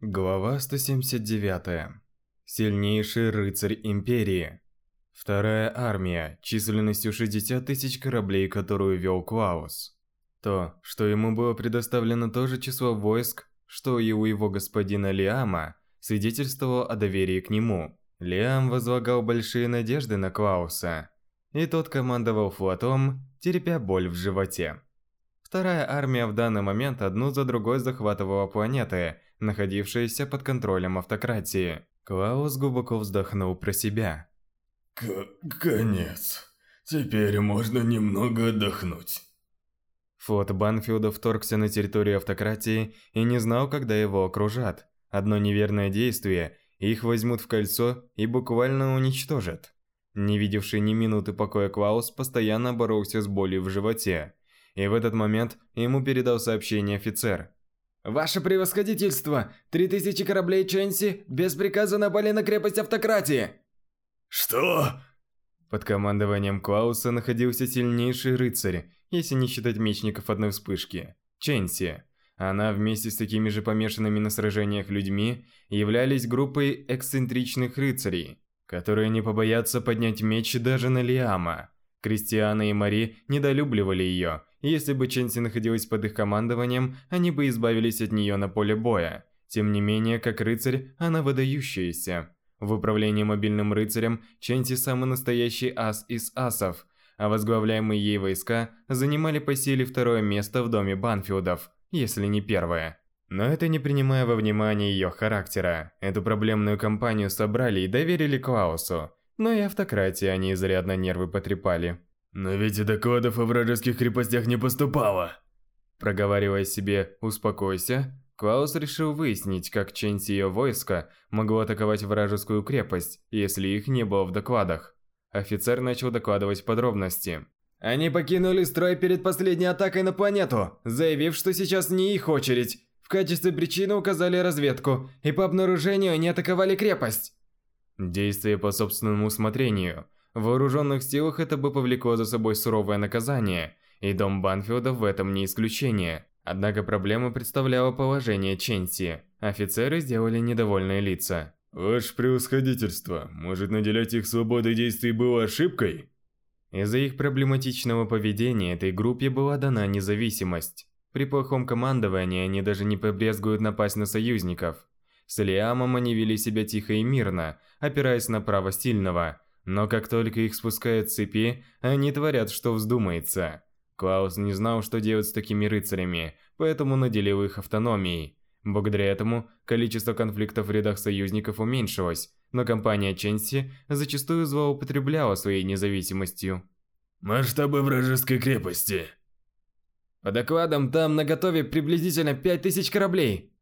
Глава 179. Сильнейший рыцарь Империи. Вторая армия, численностью 60 тысяч кораблей, которую вел Клаус. То, что ему было предоставлено то же число войск, что и у его господина Лиама, свидетельствовало о доверии к нему. Лиам возлагал большие надежды на Клауса, и тот командовал флотом, терпя боль в животе. Вторая армия в данный момент одну за другой захватывала планеты, находившиеся под контролем автократии. Клаус глубоко вздохнул про себя. К конец. Теперь можно немного отдохнуть. Флот Банфилда вторгся на территорию автократии и не знал, когда его окружат. Одно неверное действие, их возьмут в кольцо и буквально уничтожат. Не видевший ни минуты покоя Клаус постоянно боролся с болью в животе. И в этот момент ему передал сообщение офицер. «Ваше превосходительство! Три тысячи кораблей Ченси без приказа напали на крепость автократии!» «Что?» Под командованием Клауса находился сильнейший рыцарь, если не считать мечников одной вспышки – Ченси. Она вместе с такими же помешанными на сражениях людьми являлись группой эксцентричных рыцарей, которые не побоятся поднять меч даже на Лиама. Кристиана и Мари недолюбливали ее, если бы Ченси находилась под их командованием, они бы избавились от нее на поле боя. Тем не менее, как рыцарь, она выдающаяся. В управлении мобильным рыцарем Ченси самый настоящий ас из асов, а возглавляемые ей войска занимали по силе второе место в доме Банфилдов, если не первое. Но это не принимая во внимание ее характера. Эту проблемную компанию собрали и доверили Клаусу, но и автократии они изрядно нервы потрепали. Но ведь и докладов о вражеских крепостях не поступало. Проговаривая себе «успокойся», Клаус решил выяснить, как и ее войско могло атаковать вражескую крепость, если их не было в докладах. Офицер начал докладывать подробности. Они покинули строй перед последней атакой на планету, заявив, что сейчас не их очередь. В качестве причины указали разведку, и по обнаружению они атаковали крепость. Действие по собственному усмотрению. В вооруженных силах это бы повлекло за собой суровое наказание, и дом Банфилда в этом не исключение. Однако проблема представляла положение Ченси. Офицеры сделали недовольные лица. «Ваше превосходительство, может наделять их свободой действий было ошибкой?» Из-за их проблематичного поведения этой группе была дана независимость. При плохом командовании они даже не побрезгуют напасть на союзников. С Лиамом они вели себя тихо и мирно, опираясь на право сильного, но как только их спускают с цепи, они творят, что вздумается. Клаус не знал, что делать с такими рыцарями, поэтому наделил их автономией. Благодаря этому количество конфликтов в рядах союзников уменьшилось, но компания Ченси зачастую злоупотребляла своей независимостью. Масштабы вражеской крепости. По докладам, там на готове приблизительно 5000 кораблей.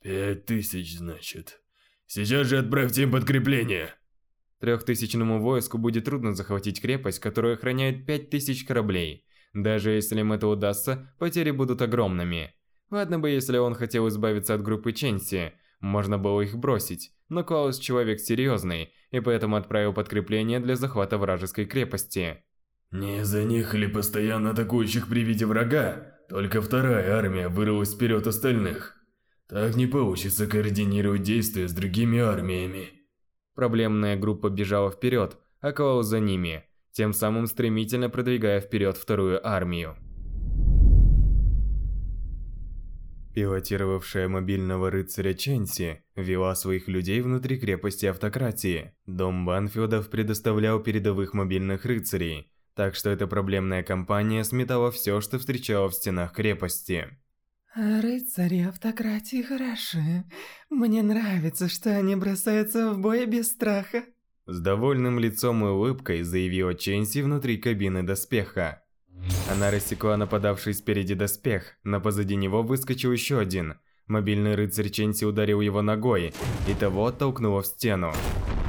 Пять тысяч, значит. Сейчас же отправьте им подкрепление. Трехтысячному войску будет трудно захватить крепость, которую охраняет пять тысяч кораблей. Даже если им это удастся, потери будут огромными. Ладно бы, если он хотел избавиться от группы Ченси, можно было их бросить, но Клаус человек серьезный, и поэтому отправил подкрепление для захвата вражеской крепости. Не из-за них ли постоянно атакующих при виде врага, только вторая армия вырвалась вперед остальных. Так не получится координировать действия с другими армиями. Проблемная группа бежала вперед, а Клаус за ними, тем самым стремительно продвигая вперед вторую армию. Пилотировавшая мобильного рыцаря Ченси вела своих людей внутри крепости автократии. Дом Банфилдов предоставлял передовых мобильных рыцарей, так что эта проблемная компания сметала все, что встречала в стенах крепости. Рыцари автократии хороши. Мне нравится, что они бросаются в бой без страха. С довольным лицом и улыбкой заявила Ченси внутри кабины доспеха. Она рассекла нападавший спереди доспех, но позади него выскочил еще один. Мобильный рыцарь Ченси ударил его ногой, и того оттолкнуло в стену.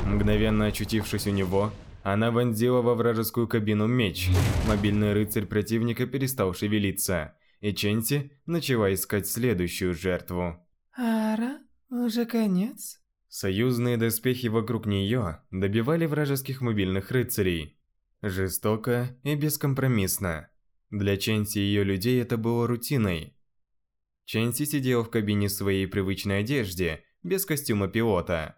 Мгновенно очутившись у него, она вонзила во вражескую кабину меч. Мобильный рыцарь противника перестал шевелиться и Ченти начала искать следующую жертву. «Ара, уже конец?» Союзные доспехи вокруг нее добивали вражеских мобильных рыцарей. Жестоко и бескомпромиссно. Для Ченти и ее людей это было рутиной. Ченси сидела в кабине своей привычной одежде, без костюма пилота.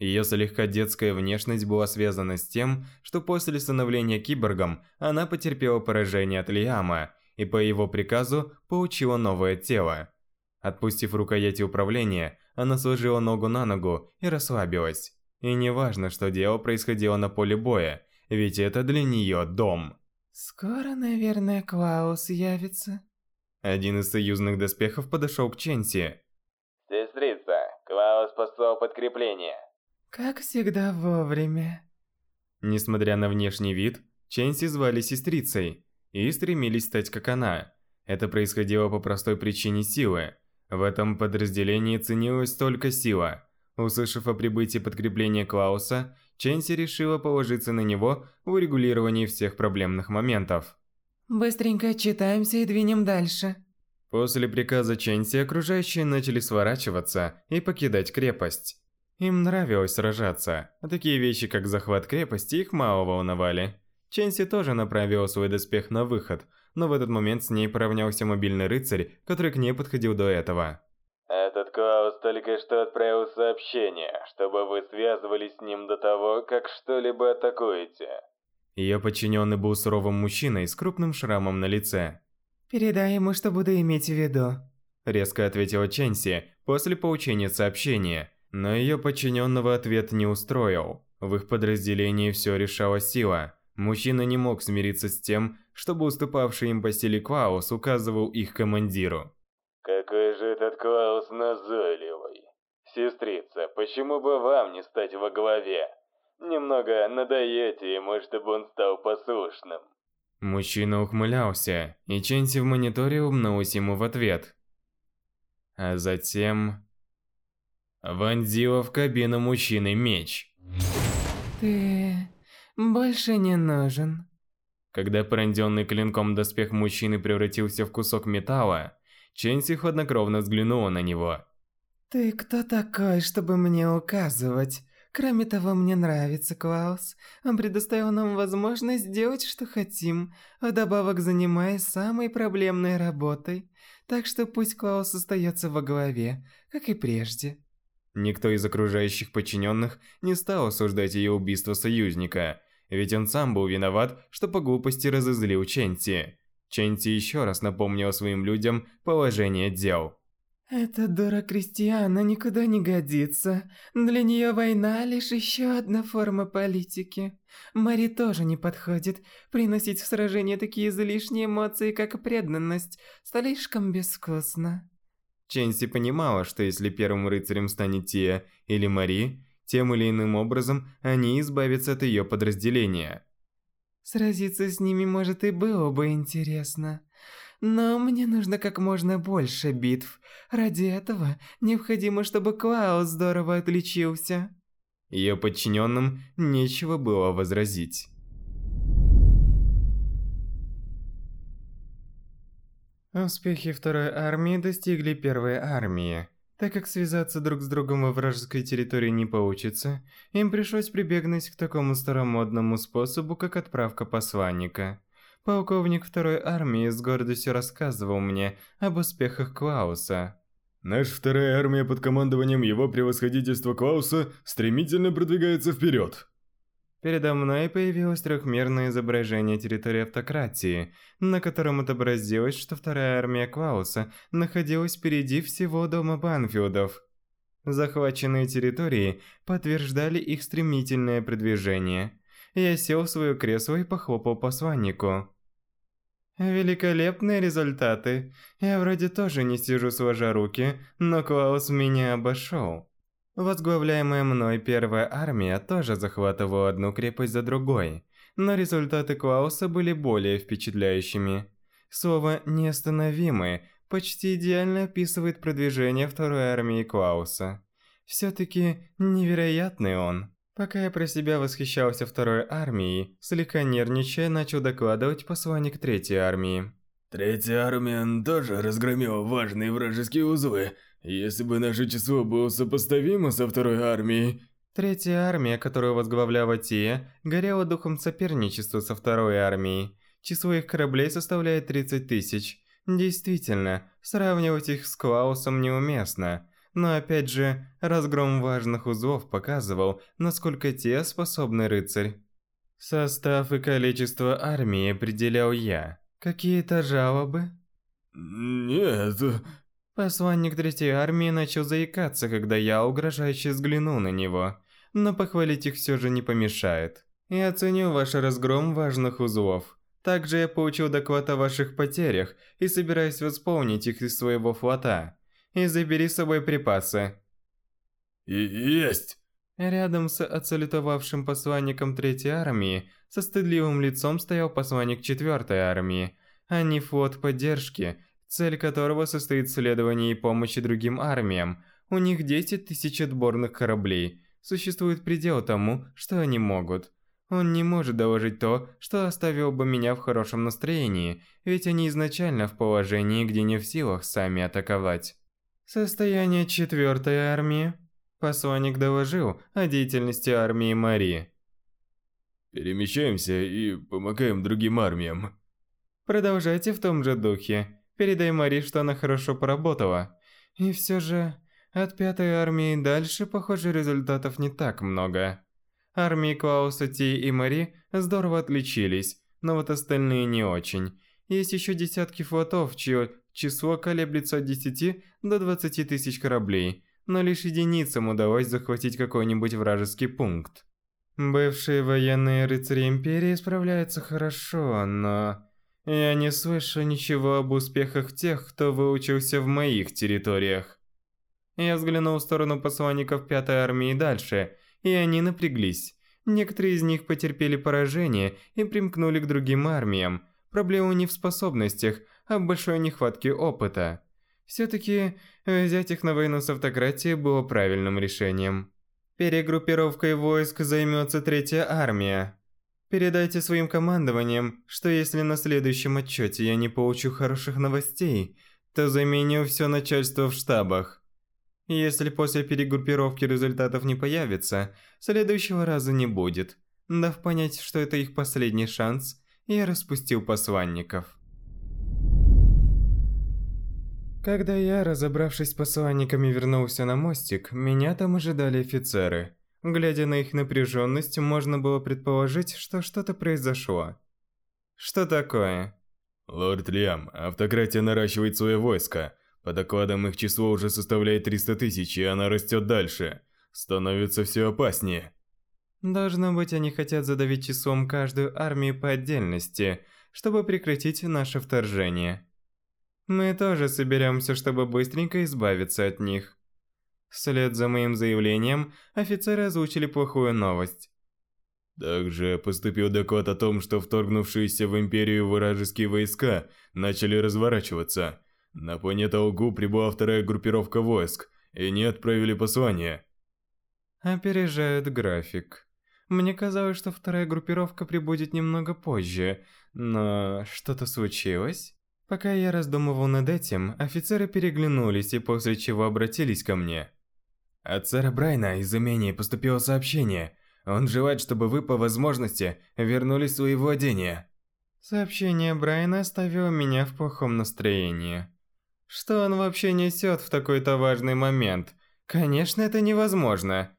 Ее слегка детская внешность была связана с тем, что после становления киборгом она потерпела поражение от Лиама и по его приказу получила новое тело. Отпустив рукояти управления, она сложила ногу на ногу и расслабилась. И не важно, что дело происходило на поле боя, ведь это для нее дом. Скоро, наверное, Клаус явится. Один из союзных доспехов подошел к Ченси. Сестрица, Клаус послал подкрепление. Как всегда вовремя. Несмотря на внешний вид, Ченси звали сестрицей и стремились стать как она. Это происходило по простой причине силы. В этом подразделении ценилась только сила. Услышав о прибытии подкрепления Клауса, Ченси решила положиться на него в урегулировании всех проблемных моментов. Быстренько отчитаемся и двинем дальше. После приказа Ченси окружающие начали сворачиваться и покидать крепость. Им нравилось сражаться, а такие вещи, как захват крепости, их мало волновали. Ченси тоже направила свой доспех на выход, но в этот момент с ней поравнялся мобильный рыцарь, который к ней подходил до этого. Этот Клаус только что отправил сообщение, чтобы вы связывались с ним до того, как что-либо атакуете. Ее подчиненный был суровым мужчиной с крупным шрамом на лице. Передай ему, что буду иметь в виду. Резко ответила Ченси после получения сообщения, но ее подчиненного ответ не устроил. В их подразделении все решала сила. Мужчина не мог смириться с тем, чтобы уступавший им по силе Клаус указывал их командиру. Какой же этот Клаус назойливый. Сестрица, почему бы вам не стать во главе? Немного надоете ему, чтобы он стал послушным. Мужчина ухмылялся, и Ченси в мониторе умнулась ему в ответ. А затем... Вонзила в кабину мужчины меч. Ты больше не нужен. Когда пронзенный клинком доспех мужчины превратился в кусок металла, Ченси хладнокровно взглянула на него. Ты кто такой, чтобы мне указывать? Кроме того, мне нравится Клаус. Он предоставил нам возможность сделать, что хотим, вдобавок занимаясь самой проблемной работой. Так что пусть Клаус остается во главе, как и прежде. Никто из окружающих подчиненных не стал осуждать ее убийство союзника, ведь он сам был виноват, что по глупости разозлил Ченти. Ченти еще раз напомнил своим людям положение дел. Эта дура Кристиана никуда не годится. Для нее война лишь еще одна форма политики. Мари тоже не подходит. Приносить в сражение такие излишние эмоции, как преданность, слишком безвкусно. Ченси понимала, что если первым рыцарем станет Тия или Мари, тем или иным образом они избавятся от ее подразделения. Сразиться с ними, может, и было бы интересно. Но мне нужно как можно больше битв. Ради этого необходимо, чтобы Клаус здорово отличился. Ее подчиненным нечего было возразить. Успехи второй армии достигли первой армии. Так как связаться друг с другом во вражеской территории не получится, им пришлось прибегнуть к такому старомодному способу, как отправка посланника. Полковник второй армии с гордостью рассказывал мне об успехах Клауса. Наша вторая армия под командованием его превосходительства Клауса стремительно продвигается вперед. Передо мной появилось трехмерное изображение территории автократии, на котором отобразилось, что вторая армия Клауса находилась впереди всего дома Банфилдов. Захваченные территории подтверждали их стремительное продвижение. Я сел в свое кресло и похлопал посланнику. Великолепные результаты. Я вроде тоже не сижу сложа руки, но Клаус меня обошел. Возглавляемая мной первая армия тоже захватывала одну крепость за другой, но результаты Клауса были более впечатляющими. Слово «неостановимый» почти идеально описывает продвижение второй армии Клауса. Все-таки невероятный он. Пока я про себя восхищался второй армией, слегка нервничая, начал докладывать посланник третьей армии. Третья армия тоже разгромила важные вражеские узлы, если бы наше число было сопоставимо со второй армией... Третья армия, которую возглавляла Тия, горела духом соперничества со второй армией. Число их кораблей составляет 30 тысяч. Действительно, сравнивать их с Клаусом неуместно. Но опять же, разгром важных узлов показывал, насколько те способны рыцарь. Состав и количество армии определял я. Какие-то жалобы? Нет. Посланник Третьей армии начал заикаться, когда я угрожающе взглянул на него. Но похвалить их все же не помешает. Я оценю ваш разгром важных узлов. Также я получил доклад о ваших потерях и собираюсь восполнить их из своего флота и забери с собой припасы. И есть. Рядом с отсалютовавшим посланником Третьей армии со стыдливым лицом стоял посланник Четвертой армии, а не флот поддержки, цель которого состоит в следовании и помощи другим армиям. У них 10 тысяч отборных кораблей. Существует предел тому, что они могут. Он не может доложить то, что оставило бы меня в хорошем настроении, ведь они изначально в положении, где не в силах сами атаковать. Состояние четвертой армии. Посланник доложил о деятельности армии Мари. Перемещаемся и помогаем другим армиям. Продолжайте в том же духе. Передай Мари, что она хорошо поработала. И все же, от пятой армии дальше, похоже, результатов не так много. Армии Клауса Ти и Мари здорово отличились, но вот остальные не очень. Есть еще десятки флотов, чье число колеблется от 10 до 20 тысяч кораблей, но лишь единицам удалось захватить какой-нибудь вражеский пункт. Бывшие военные рыцари Империи справляются хорошо, но... Я не слышу ничего об успехах тех, кто выучился в моих территориях. Я взглянул в сторону посланников Пятой Армии дальше, и они напряглись. Некоторые из них потерпели поражение и примкнули к другим армиям. Проблема не в способностях, о большой нехватке опыта. Все-таки взять их на войну с автократией было правильным решением. Перегруппировкой войск займется Третья армия. Передайте своим командованиям, что если на следующем отчете я не получу хороших новостей, то заменю все начальство в штабах. Если после перегруппировки результатов не появится, следующего раза не будет. Дав понять, что это их последний шанс, я распустил посланников. Когда я, разобравшись с посланниками, вернулся на мостик, меня там ожидали офицеры. Глядя на их напряженность, можно было предположить, что что-то произошло. Что такое? Лорд Лиам, автократия наращивает свое войско. По докладам их число уже составляет 300 тысяч, и она растет дальше. Становится все опаснее. Должно быть, они хотят задавить числом каждую армию по отдельности, чтобы прекратить наше вторжение. Мы тоже соберемся, чтобы быстренько избавиться от них. Вслед за моим заявлением, офицеры озвучили плохую новость. Также поступил доклад о том, что вторгнувшиеся в Империю вражеские войска начали разворачиваться. На планету Алгу прибыла вторая группировка войск, и не отправили послание. Опережают график. Мне казалось, что вторая группировка прибудет немного позже, но что-то случилось? Пока я раздумывал над этим, офицеры переглянулись и после чего обратились ко мне. От сэра Брайна из имений поступило сообщение. Он желает, чтобы вы по возможности вернулись в свои владения. Сообщение Брайна оставило меня в плохом настроении. Что он вообще несет в такой-то важный момент? Конечно, это невозможно.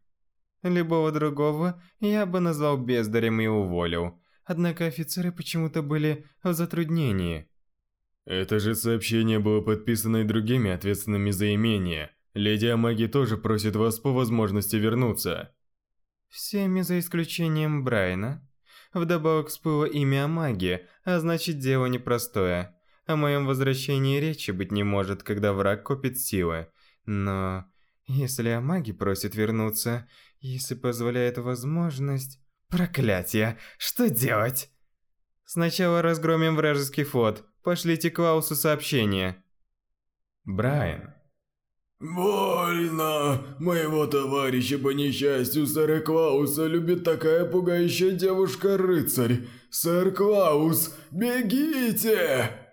Любого другого я бы назвал бездарем и уволил. Однако офицеры почему-то были в затруднении. Это же сообщение было подписано и другими ответственными за имение. Леди Амаги тоже просит вас по возможности вернуться. Всеми за исключением Брайна. Вдобавок всплыло имя Амаги, а значит дело непростое. О моем возвращении речи быть не может, когда враг копит силы. Но если Амаги просит вернуться, если позволяет возможность... Проклятие! Что делать? Сначала разгромим вражеский флот, Пошлите Клаусу сообщение. Брайан. Больно! Моего товарища по несчастью, сэра Клауса, любит такая пугающая девушка-рыцарь. Сэр Клаус, бегите!